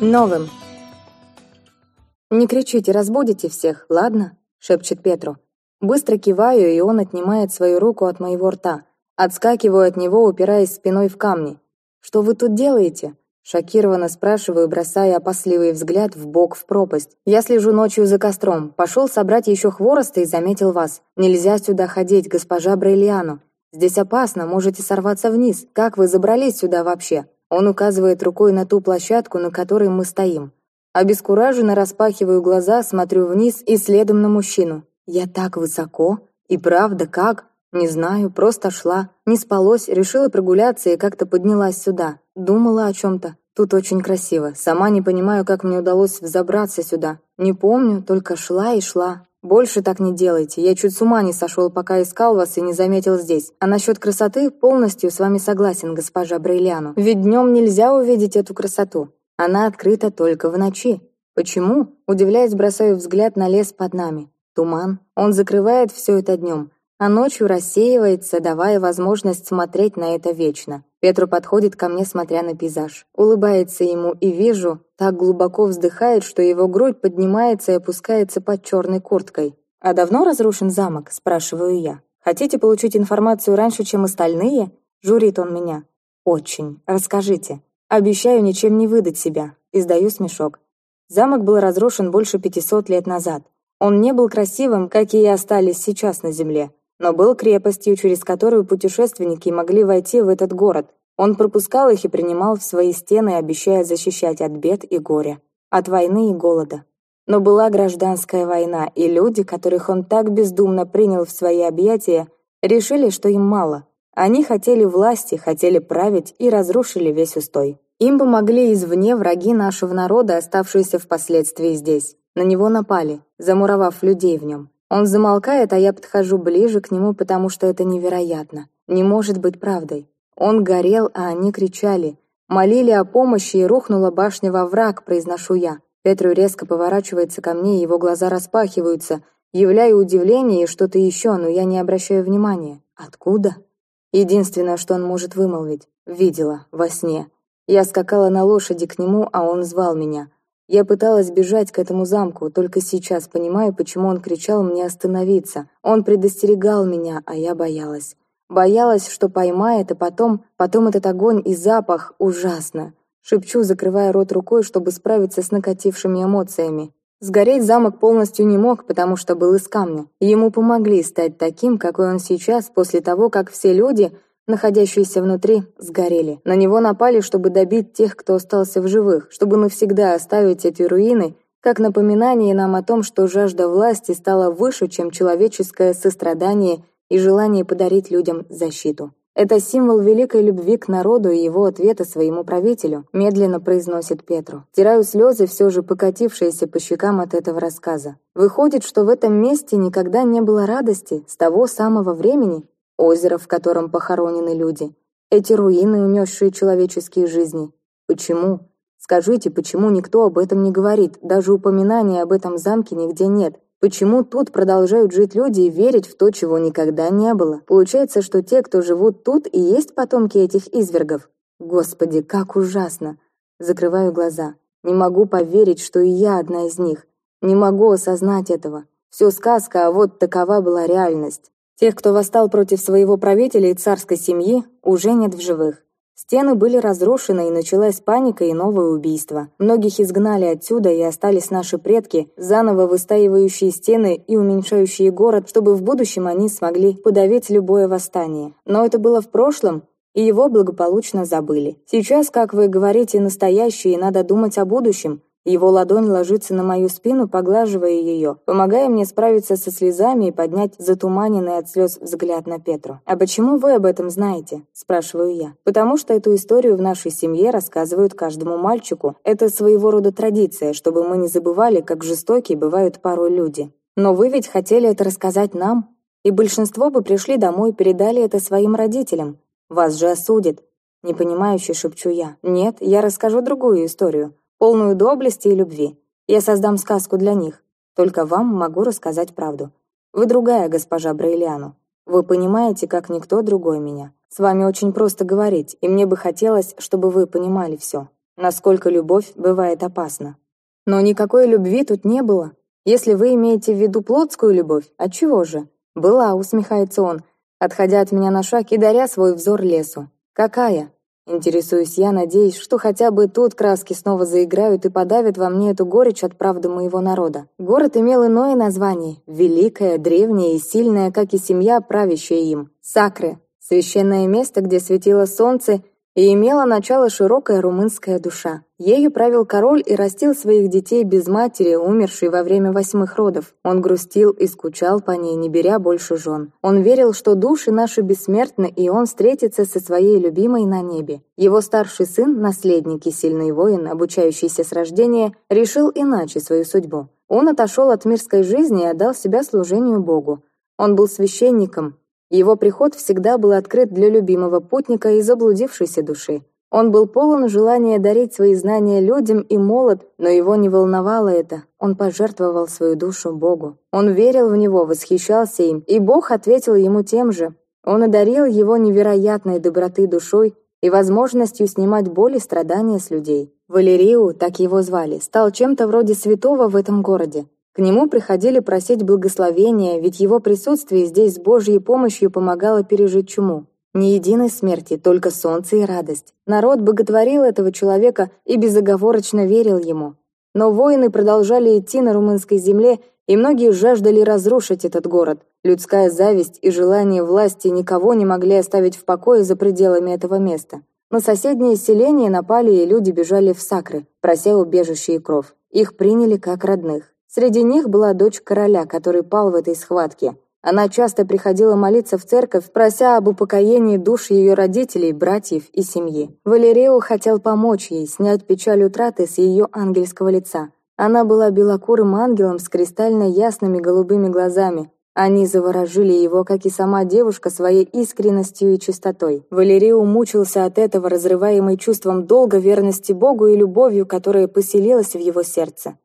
Новым. «Не кричите, разбудите всех, ладно?» — шепчет Петру. Быстро киваю, и он отнимает свою руку от моего рта. Отскакиваю от него, упираясь спиной в камни. «Что вы тут делаете?» Шокированно спрашиваю, бросая опасливый взгляд в бок в пропасть. «Я слежу ночью за костром. Пошел собрать еще хвороста и заметил вас. Нельзя сюда ходить, госпожа Брейлиану. Здесь опасно, можете сорваться вниз. Как вы забрались сюда вообще?» Он указывает рукой на ту площадку, на которой мы стоим. Обескураженно распахиваю глаза, смотрю вниз и следом на мужчину. «Я так высоко? И правда, как?» «Не знаю, просто шла. Не спалось, решила прогуляться и как-то поднялась сюда. Думала о чем-то. Тут очень красиво. Сама не понимаю, как мне удалось взобраться сюда. Не помню, только шла и шла. Больше так не делайте. Я чуть с ума не сошел, пока искал вас и не заметил здесь. А насчет красоты полностью с вами согласен, госпожа Брейлиану. Ведь днем нельзя увидеть эту красоту. Она открыта только в ночи. Почему? Удивляясь, бросаю взгляд на лес под нами. Туман. Он закрывает все это днем а ночью рассеивается, давая возможность смотреть на это вечно. Петру подходит ко мне, смотря на пейзаж. Улыбается ему и вижу, так глубоко вздыхает, что его грудь поднимается и опускается под черной курткой. «А давно разрушен замок?» – спрашиваю я. «Хотите получить информацию раньше, чем остальные?» – журит он меня. «Очень. Расскажите. Обещаю ничем не выдать себя». Издаю смешок. Замок был разрушен больше 500 лет назад. Он не был красивым, какие остались сейчас на земле но был крепостью, через которую путешественники могли войти в этот город. Он пропускал их и принимал в свои стены, обещая защищать от бед и горя, от войны и голода. Но была гражданская война, и люди, которых он так бездумно принял в свои объятия, решили, что им мало. Они хотели власти, хотели править и разрушили весь устой. Им помогли извне враги нашего народа, оставшиеся впоследствии здесь. На него напали, замуровав людей в нем. Он замолкает, а я подхожу ближе к нему, потому что это невероятно. Не может быть правдой. Он горел, а они кричали. Молили о помощи, и рухнула башня во враг, произношу я. Петру резко поворачивается ко мне, его глаза распахиваются, являя удивление и что-то еще, но я не обращаю внимания. Откуда? Единственное, что он может вымолвить. Видела, во сне. Я скакала на лошади к нему, а он звал меня. Я пыталась бежать к этому замку, только сейчас понимаю, почему он кричал мне остановиться. Он предостерегал меня, а я боялась. Боялась, что поймает, а потом... Потом этот огонь и запах ужасно. Шепчу, закрывая рот рукой, чтобы справиться с накатившими эмоциями. Сгореть замок полностью не мог, потому что был из камня. Ему помогли стать таким, какой он сейчас, после того, как все люди находящиеся внутри, сгорели. На него напали, чтобы добить тех, кто остался в живых, чтобы навсегда оставить эти руины, как напоминание нам о том, что жажда власти стала выше, чем человеческое сострадание и желание подарить людям защиту. Это символ великой любви к народу и его ответа своему правителю, медленно произносит Петру. Тираю слезы, все же покатившиеся по щекам от этого рассказа. Выходит, что в этом месте никогда не было радости с того самого времени, озеро, в котором похоронены люди, эти руины, унесшие человеческие жизни. Почему? Скажите, почему никто об этом не говорит? Даже упоминания об этом замке нигде нет. Почему тут продолжают жить люди и верить в то, чего никогда не было? Получается, что те, кто живут тут, и есть потомки этих извергов. Господи, как ужасно! Закрываю глаза. Не могу поверить, что и я одна из них. Не могу осознать этого. Все сказка, а вот такова была реальность. Тех, кто восстал против своего правителя и царской семьи, уже нет в живых. Стены были разрушены, и началась паника и новое убийство. Многих изгнали отсюда, и остались наши предки, заново выстаивающие стены и уменьшающие город, чтобы в будущем они смогли подавить любое восстание. Но это было в прошлом, и его благополучно забыли. Сейчас, как вы говорите, настоящее, и надо думать о будущем, его ладонь ложится на мою спину, поглаживая ее, помогая мне справиться со слезами и поднять затуманенный от слез взгляд на Петру. «А почему вы об этом знаете?» – спрашиваю я. «Потому что эту историю в нашей семье рассказывают каждому мальчику. Это своего рода традиция, чтобы мы не забывали, как жестокие бывают порой люди. Но вы ведь хотели это рассказать нам, и большинство бы пришли домой и передали это своим родителям. Вас же осудят». Непонимающе шепчу я. «Нет, я расскажу другую историю полную доблести и любви. Я создам сказку для них. Только вам могу рассказать правду. Вы другая госпожа Брейлиану. Вы понимаете, как никто другой меня. С вами очень просто говорить, и мне бы хотелось, чтобы вы понимали все. насколько любовь бывает опасна. Но никакой любви тут не было. Если вы имеете в виду плотскую любовь, отчего же? Была, усмехается он, отходя от меня на шаг и даря свой взор лесу. Какая? Интересуюсь я, надеясь, что хотя бы тут краски снова заиграют и подавят во мне эту горечь от правды моего народа. Город имел иное название – великое, древнее и сильное, как и семья, правящая им. Сакры – священное место, где светило солнце и имела начало широкая румынская душа. Ею правил король и растил своих детей без матери, умершей во время восьмых родов. Он грустил и скучал по ней, не беря больше жен. Он верил, что души наши бессмертны, и он встретится со своей любимой на небе. Его старший сын, наследник и сильный воин, обучающийся с рождения, решил иначе свою судьбу. Он отошел от мирской жизни и отдал себя служению Богу. Он был священником, его приход всегда был открыт для любимого путника и заблудившейся души. Он был полон желания дарить свои знания людям и молод, но его не волновало это. Он пожертвовал свою душу Богу. Он верил в него, восхищался им, и Бог ответил ему тем же. Он одарил его невероятной доброты душой и возможностью снимать боль и страдания с людей. Валерию, так его звали, стал чем-то вроде святого в этом городе. К нему приходили просить благословения, ведь его присутствие здесь с Божьей помощью помогало пережить чуму. Ни единой смерти, только солнце и радость. Народ боготворил этого человека и безоговорочно верил ему. Но воины продолжали идти на румынской земле, и многие жаждали разрушить этот город. Людская зависть и желание власти никого не могли оставить в покое за пределами этого места. На соседние селения напали, и люди бежали в Сакры, прося убежище и кров. Их приняли как родных. Среди них была дочь короля, который пал в этой схватке. Она часто приходила молиться в церковь, прося об упокоении душ ее родителей, братьев и семьи. Валерео хотел помочь ей снять печаль утраты с ее ангельского лица. Она была белокурым ангелом с кристально ясными голубыми глазами. Они заворожили его, как и сама девушка, своей искренностью и чистотой. Валерио мучился от этого, разрываемый чувством долга, верности Богу и любовью, которая поселилась в его сердце.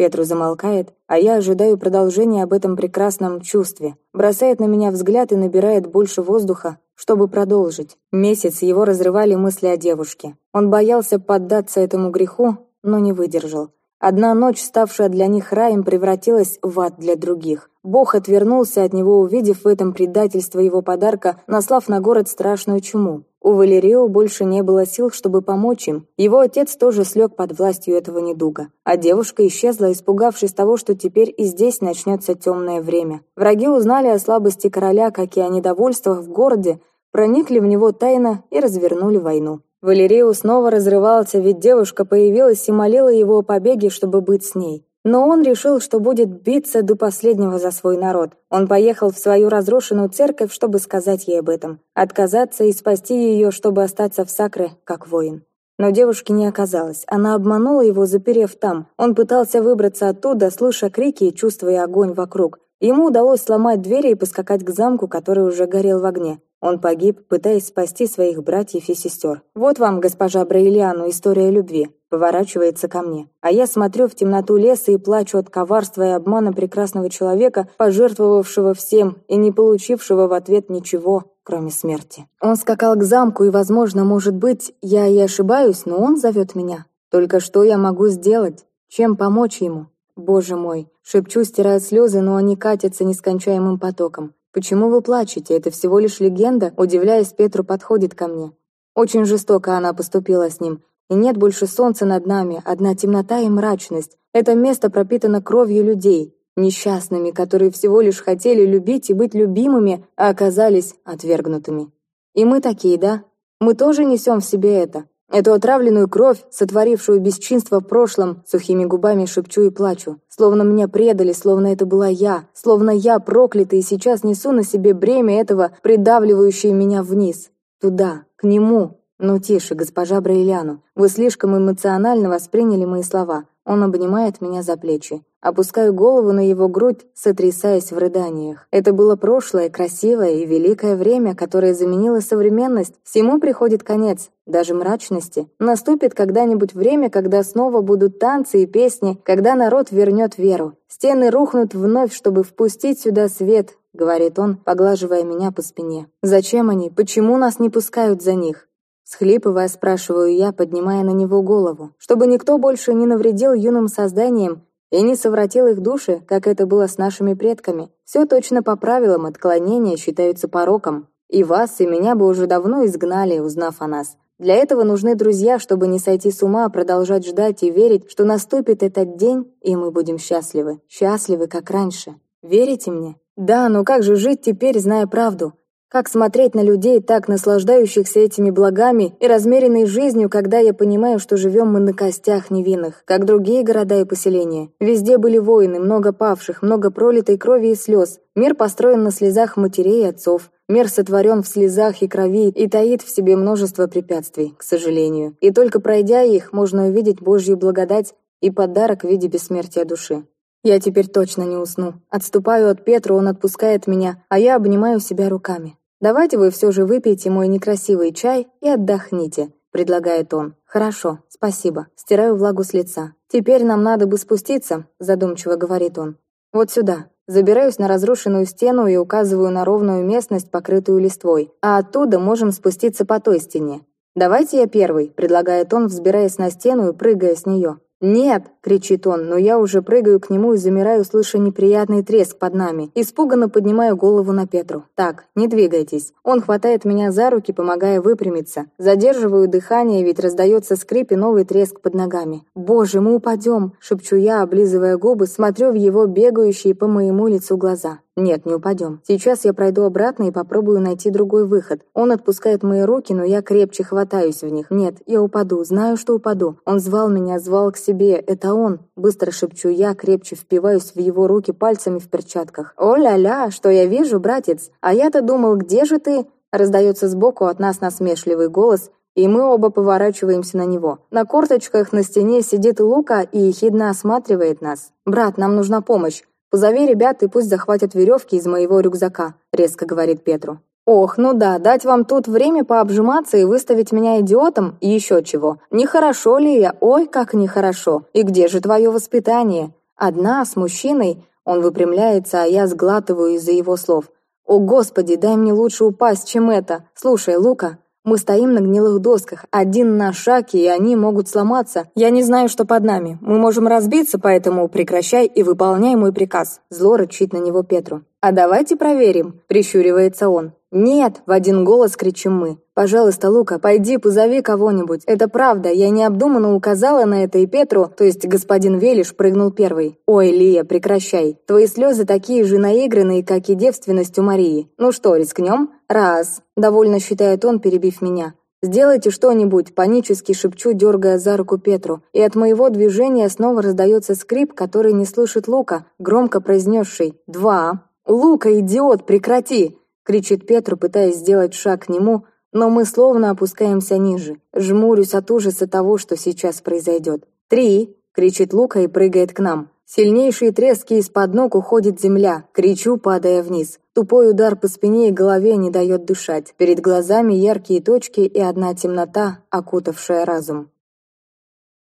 Петру замолкает, а я ожидаю продолжения об этом прекрасном чувстве. Бросает на меня взгляд и набирает больше воздуха, чтобы продолжить. Месяц его разрывали мысли о девушке. Он боялся поддаться этому греху, но не выдержал. Одна ночь, ставшая для них раем, превратилась в ад для других. Бог отвернулся от него, увидев в этом предательство его подарка, наслав на город страшную чуму. У Валерио больше не было сил, чтобы помочь им. Его отец тоже слег под властью этого недуга. А девушка исчезла, испугавшись того, что теперь и здесь начнется темное время. Враги узнали о слабости короля, как и о недовольствах в городе, проникли в него тайно и развернули войну. Валерио снова разрывался, ведь девушка появилась и молила его о побеге, чтобы быть с ней. Но он решил, что будет биться до последнего за свой народ. Он поехал в свою разрушенную церковь, чтобы сказать ей об этом. Отказаться и спасти ее, чтобы остаться в Сакре, как воин. Но девушки не оказалось. Она обманула его, заперев там. Он пытался выбраться оттуда, слыша крики и чувствуя огонь вокруг. Ему удалось сломать двери и поскакать к замку, который уже горел в огне. Он погиб, пытаясь спасти своих братьев и сестер. Вот вам, госпожа Браильяну, история любви. Поворачивается ко мне. А я смотрю в темноту леса и плачу от коварства и обмана прекрасного человека, пожертвовавшего всем и не получившего в ответ ничего, кроме смерти. Он скакал к замку, и, возможно, может быть, я и ошибаюсь, но он зовет меня. Только что я могу сделать? Чем помочь ему? Боже мой, шепчу, стирая слезы, но они катятся нескончаемым потоком. «Почему вы плачете? Это всего лишь легенда?» Удивляясь, Петру подходит ко мне. Очень жестоко она поступила с ним. И нет больше солнца над нами, одна темнота и мрачность. Это место пропитано кровью людей, несчастными, которые всего лишь хотели любить и быть любимыми, а оказались отвергнутыми. И мы такие, да? Мы тоже несем в себе это. Эту отравленную кровь, сотворившую бесчинство в прошлом, сухими губами шепчу и плачу. Словно меня предали, словно это была я, словно я проклятый и сейчас несу на себе бремя этого, придавливающее меня вниз. Туда, к нему. Ну тише, госпожа Брейляну, вы слишком эмоционально восприняли мои слова. Он обнимает меня за плечи. Опускаю голову на его грудь, сотрясаясь в рыданиях. Это было прошлое, красивое и великое время, которое заменило современность. Всему приходит конец, даже мрачности. Наступит когда-нибудь время, когда снова будут танцы и песни, когда народ вернет веру. Стены рухнут вновь, чтобы впустить сюда свет, говорит он, поглаживая меня по спине. Зачем они? Почему нас не пускают за них? Схлипывая, спрашиваю я, поднимая на него голову, чтобы никто больше не навредил юным созданиям и не совратил их души, как это было с нашими предками. Все точно по правилам отклонения считаются пороком. И вас, и меня бы уже давно изгнали, узнав о нас. Для этого нужны друзья, чтобы не сойти с ума, продолжать ждать и верить, что наступит этот день, и мы будем счастливы. Счастливы, как раньше. Верите мне? Да, но как же жить теперь, зная правду? Как смотреть на людей, так наслаждающихся этими благами и размеренной жизнью, когда я понимаю, что живем мы на костях невинных, как другие города и поселения. Везде были воины, много павших, много пролитой крови и слез. Мир построен на слезах матерей и отцов. Мир сотворен в слезах и крови и таит в себе множество препятствий, к сожалению. И только пройдя их, можно увидеть Божью благодать и подарок в виде бессмертия души. Я теперь точно не усну. Отступаю от Петру, он отпускает меня, а я обнимаю себя руками. «Давайте вы все же выпейте мой некрасивый чай и отдохните», — предлагает он. «Хорошо, спасибо». Стираю влагу с лица. «Теперь нам надо бы спуститься», — задумчиво говорит он. «Вот сюда». Забираюсь на разрушенную стену и указываю на ровную местность, покрытую листвой. А оттуда можем спуститься по той стене. «Давайте я первый», — предлагает он, взбираясь на стену и прыгая с нее. «Нет!» — кричит он, но я уже прыгаю к нему и замираю, слыша неприятный треск под нами. Испуганно поднимаю голову на Петру. «Так, не двигайтесь». Он хватает меня за руки, помогая выпрямиться. Задерживаю дыхание, ведь раздается скрип и новый треск под ногами. «Боже, мы упадем!» — шепчу я, облизывая губы, смотрю в его бегающие по моему лицу глаза. «Нет, не упадем. Сейчас я пройду обратно и попробую найти другой выход. Он отпускает мои руки, но я крепче хватаюсь в них. Нет, я упаду, знаю, что упаду. Он звал меня, звал к себе. Это он!» Быстро шепчу я, крепче впиваюсь в его руки пальцами в перчатках. «О-ля-ля, что я вижу, братец? А я-то думал, где же ты?» Раздается сбоку от нас насмешливый голос, и мы оба поворачиваемся на него. На корточках на стене сидит Лука и ехидно осматривает нас. «Брат, нам нужна помощь. «Позови ребят и пусть захватят веревки из моего рюкзака», — резко говорит Петру. «Ох, ну да, дать вам тут время пообжиматься и выставить меня идиотом и еще чего. Нехорошо ли я? Ой, как нехорошо. И где же твое воспитание? Одна, с мужчиной?» Он выпрямляется, а я сглатываю из-за его слов. «О, Господи, дай мне лучше упасть, чем это. Слушай, Лука, мы стоим на гнилых досках, один на шаг, и они могут сломаться. Я не знаю, что под нами. Мы можем разбиться, поэтому прекращай и выполняй мой приказ». Зло рычит на него Петру. «А давайте проверим», — прищуривается он. «Нет!» — в один голос кричим мы. «Пожалуйста, Лука, пойди, позови кого-нибудь. Это правда, я необдуманно указала на это, и Петру, то есть господин Велиш, прыгнул первый. Ой, Лия, прекращай. Твои слезы такие же наигранные, как и девственность у Марии. Ну что, рискнем? Раз!» — довольно считает он, перебив меня. «Сделайте что-нибудь», — панически шепчу, дергая за руку Петру. И от моего движения снова раздается скрип, который не слышит Лука, громко произнесший «Два». «Лука, идиот, прекрати!» кричит Петру, пытаясь сделать шаг к нему, но мы словно опускаемся ниже. Жмурюсь от ужаса того, что сейчас произойдет. «Три!» — кричит Лука и прыгает к нам. Сильнейшие трески из-под ног уходит земля. Кричу, падая вниз. Тупой удар по спине и голове не дает дышать. Перед глазами яркие точки и одна темнота, окутавшая разум.